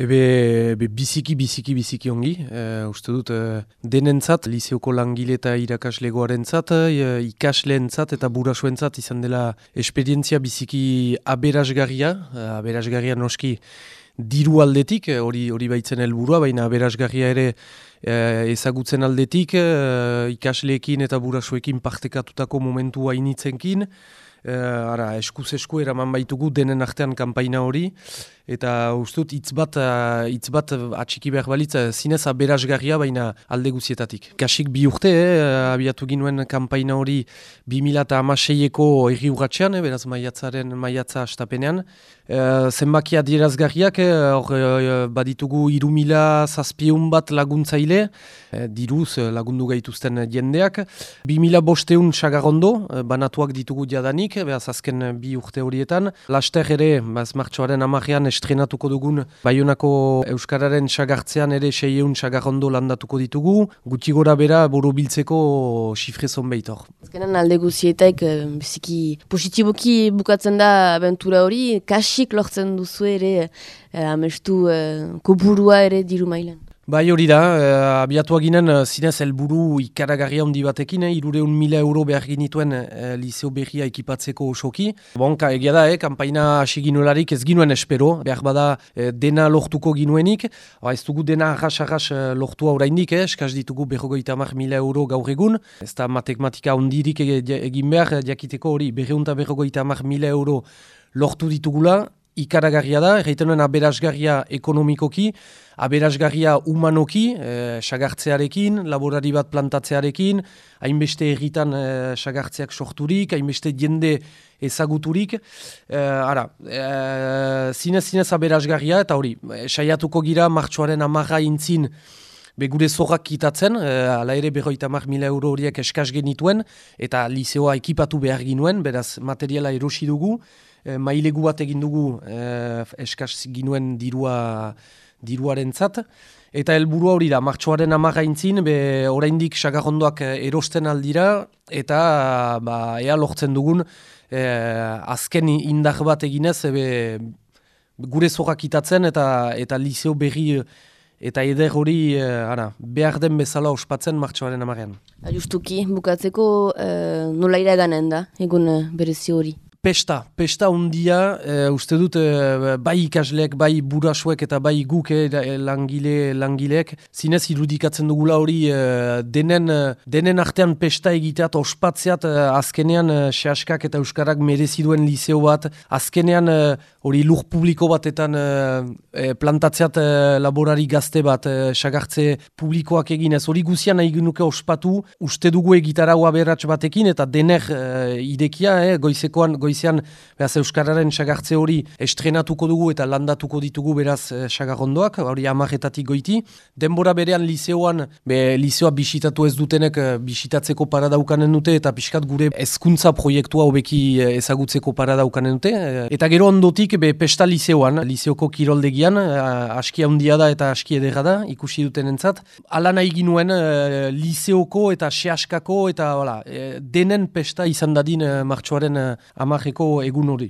Ebe, ebe biziki, biziki, biziki ongi. E, uste dut, e, denentzat, liseoko langile eta irakaslegoaren zat, e, ikasleen zat eta burasuen zat izan dela esperientzia biziki aberasgarria. E, aberasgarria noski diru aldetik, e, hori hori baitzen helburua, baina aberasgarria ere e, ezagutzen aldetik, e, ikasleekin eta burasuekin partekatutako momentua initzenkin. E, ara, eskuz esku eraman baitugu denen artean kanpaina hori eta ustut hitz bat uh, hitz bat atxiki behar balitz uh, zinez aberasgarria baina alde guzietatik. Kasik bi urte, eh, abiatu ginuen kanpaina hori 2006eko erri urratxean, eh, beraz maiatzaren maiatza astapenean. Uh, zenbakia dierazgarriak, hor uh, baditugu irumila zazpiun bat laguntzaile, uh, diruz lagundu gaituzten jendeak. 2000 bosteun sagarrondo, banatuak ditugu jadanik, beraz azken bi urte horietan. Laster ere, baz martxoaren amarean estrenatuko dugun Baionako Euskararen sagartzean ere seieun sagarrondo landatuko ditugu, gutxi gora bera buru biltzeko xifrezon behitor. Ezkenan alde guzietek, eh, biziki positiboki bukatzen da aventura hori, kasik lortzen duzu ere eh, amestu eh, koburua ere diru mailan. Bai hori da, uh, abiatu aginen uh, zinez helburu ikaragarria handi batekin, eh, irureun mila euro behar ginituen uh, liceo berria ekipatzeko osoki. Bonka egia da, eh, kampaina hasi ginuelarik ez ginuen espero, behar bada dena lortuko ginuenik, ba, ez dugu dena arras-arras uh, lortu hauraindik, eh, eskaz ditugu berrogoita mar mila euro gaur egun, ez da matematika ondirik egin behar, jakiteko hori berreunta berrogoita mar mila euro lortu ditugula, ikaragarria da, erraiten nuen aberasgarria ekonomikoki, aberasgarria humanoki, e, sagartzearekin, laborari bat plantatzearekin, hainbeste erritan e, sagartzeak sorturik, hainbeste jende ezaguturik. E, ara, e, zinez zinez aberasgarria, eta hori, e, saiatuko gira martxoaren amarra intzin, Be gure zorrak kitatzen, e, ala ere berroita mila euro horiek eskaz genituen, eta liseoa ekipatu behar ginuen, beraz materiala erosi dugu, e, mailegu bat egin dugu e, eskaz ginuen dirua, diruaren zat. Eta helburu hori da, martxoaren amagaintzin, be oraindik sagarrondoak erosten aldira, eta ba, ea lortzen dugun e, azken indar bat eginez, be, gure zorrak itatzen eta, eta liseo berri eta eder hori ara, behar den bezala ospatzen martxoaren amarean. Justuki, bukatzeko nola iraganen da, egun berezi hori? Pesta, pesta undia, e, uste dut e, bai ikasleek, bai burasuek eta bai guk e, langile, langileek, zinez irudikatzen dugula hori e, denen, denen artean pesta egiteat ospatzeat azkenean e, sehaskak eta euskarak mereziduen liseo bat, azkenean hori lur publiko batetan e, plantatzeat laborari gazte bat, e, sagartze publikoak eginez, hori guzian nahi genuke ospatu, uste dugu egitaraua beratx batekin eta dener e, idekia, e, goizekoan, goizean beraz Euskararen sagartze hori estrenatuko dugu eta landatuko ditugu beraz sagarrondoak, eh, hori amarretatik goiti. Denbora berean liseoan, be, liseoa bisitatu ez dutenek eh, bisitatzeko paradaukanen dute eta pixkat gure hezkuntza proiektua hobeki eh, ezagutzeko paradaukanen dute. Eta gero ondotik, be, pesta liseoan, liseoko kiroldegian, aski handia da eta aski edera da, ikusi duten entzat. Ala nahi ginuen liseoko eta sehaskako eta wala, denen pesta izan dadin martxoaren amar egun hori.